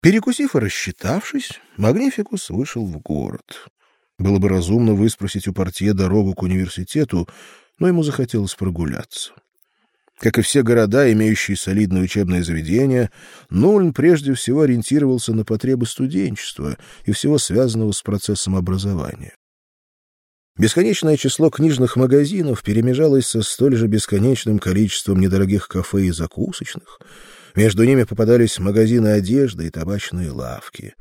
Перекусив и рассчитавшись, Магнификус вышел в город. Было бы разумно выспросить у портье дорогу к университету, но ему захотелось прогуляться. Как и все города, имеющие солидное учебное заведение, Нульн прежде всего ориентировался на потребы студенчества и всего связанного с процессом образования. Бесконечное число книжных магазинов перемежалось со столь же бесконечным количеством недорогих кафе и закусочных. Между ними попадались магазины одежды и табачные лавки.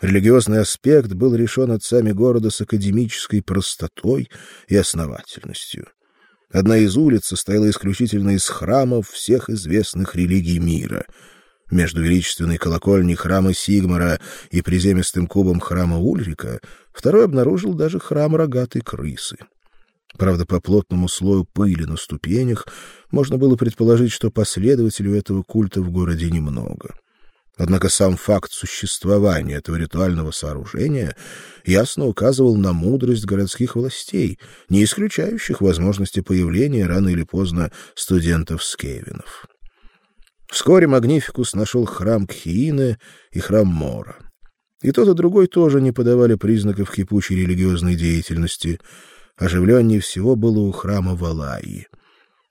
Религиозный аспект был решен отцами города с академической простотой и основательностью. Одна из улиц состояла исключительно из храмов всех известных религий мира. Между величественной колокольней храма Сигмара и приземистым кубом храма Ульрика второй обнаружил даже храм рогатой крысы. Правда, по плотному слою пыли на ступенях можно было предположить, что последователей этого культа в городе немного. Однако сам факт существования этого ритуального сооружения ясно указывал на мудрость городских властей, не исключающих возможности появления рано или поздно студентов-скевинов. Вскоре Магнификус нашел храм Кхиины и храм Мора. И тот, и другой тоже не подавали признаков кипучей религиозной деятельности. Оживленнее всего было у храма Валаи.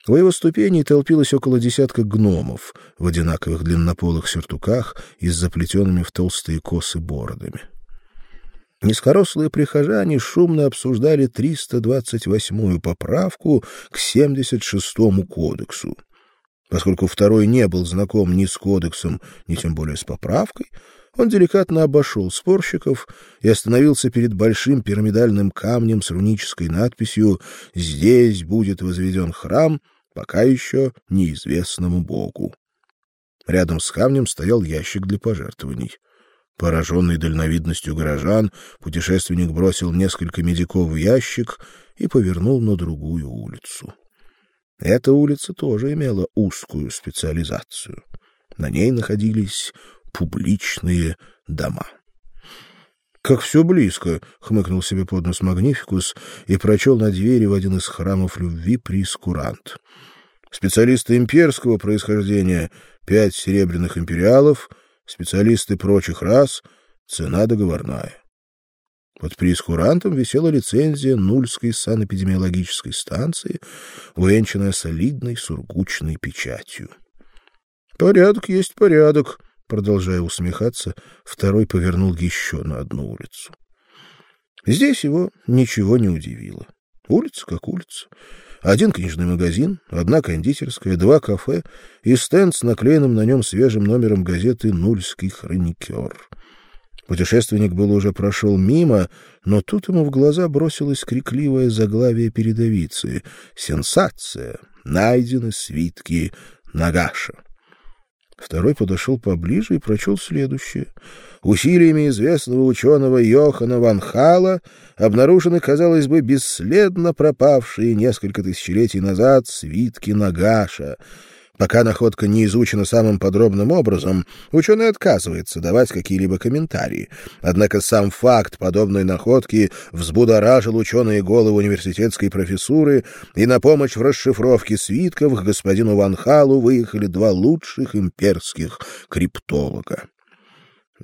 У его ступеней толпилось около десятка гномов в одинаковых длиннополых сюртуках и с заплетенными в толстые косы бородами. Низкорослые прихожане шумно обсуждали 328-ю поправку к 76-му кодексу. Поскольку второй не был знаком ни с кодексом, ни тем более с поправкой, он деликатно обошел спорщиков и остановился перед большим пирамидальным камнем с рунической надписью «Здесь будет возведен храм пока еще неизвестному богу. Рядом с камнем стоял ящик для пожертвований. Пораженный дальновидностью горожан, путешественник бросил несколько медиков в ящик и повернул на другую улицу. Эта улица тоже имела узкую специализацию. На ней находились публичные дома. Как все близко, хмыкнул себе под нос Магнификус и прочел на двери в один из храмов любви прескурант. Специалисты имперского происхождения пять серебряных империалов, специалисты прочих рас цена договорная. Под прескурантом висела лицензия Нульской санэпидемиологической станции, увенчанная солидной сургучной печатью. Порядок есть порядок, Продолжая усмехаться, второй повернул еще на одну улицу. Здесь его ничего не удивило. Улица как улица. Один книжный магазин, одна кондитерская, два кафе и стенд с наклеенным на нем свежим номером газеты «Нульский хроникер». Путешественник был уже прошел мимо, но тут ему в глаза бросилось крикливое заглавие передовицы «Сенсация! Найдены свитки Нагаша». Второй подошел поближе и прочел следующее. Усилиями известного ученого Йохана ван Хала обнаружены, казалось бы, бесследно пропавшие несколько тысячелетий назад свитки Нагаша — Пока находка не изучена самым подробным образом, ученый отказывается давать какие-либо комментарии. Однако сам факт подобной находки взбудоражил ученые головы университетской профессуры, и на помощь в расшифровке свитков к господину Ван Халу выехали два лучших имперских криптолога.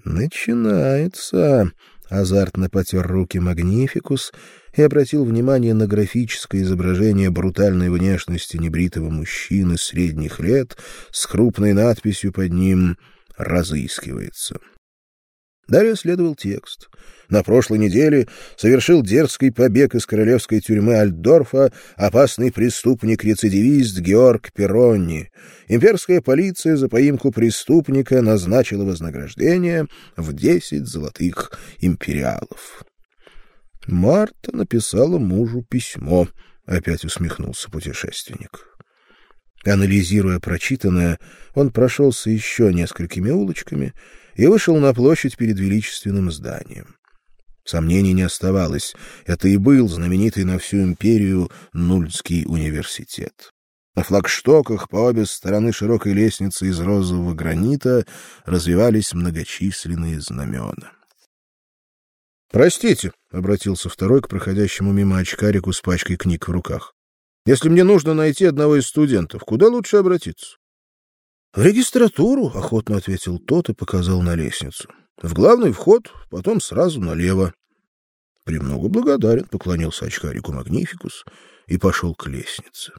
«Начинается», — азартно потер руки Магнификус — и обратил внимание на графическое изображение брутальной внешности небритого мужчины средних лет с крупной надписью под ним «Разыскивается». Далее следовал текст. На прошлой неделе совершил дерзкий побег из королевской тюрьмы Альдорфа опасный преступник-рецидивист Георг Перронни. Имперская полиция за поимку преступника назначила вознаграждение в десять золотых империалов. Марта написала мужу письмо, опять усмехнулся путешественник. Анализируя прочитанное, он прошелся еще несколькими улочками и вышел на площадь перед величественным зданием. Сомнений не оставалось, это и был знаменитый на всю империю Нульский университет. На флагштоках по обе стороны широкой лестницы из розового гранита развивались многочисленные знамена. Простите, обратился второй к проходящему мимо очкарику с пачкой книг в руках. Если мне нужно найти одного из студентов, куда лучше обратиться? В регистратуру, охотно ответил тот и показал на лестницу. В главный вход, потом сразу налево. Премного благодарен, поклонился очкарику Магнификус и пошел к лестнице.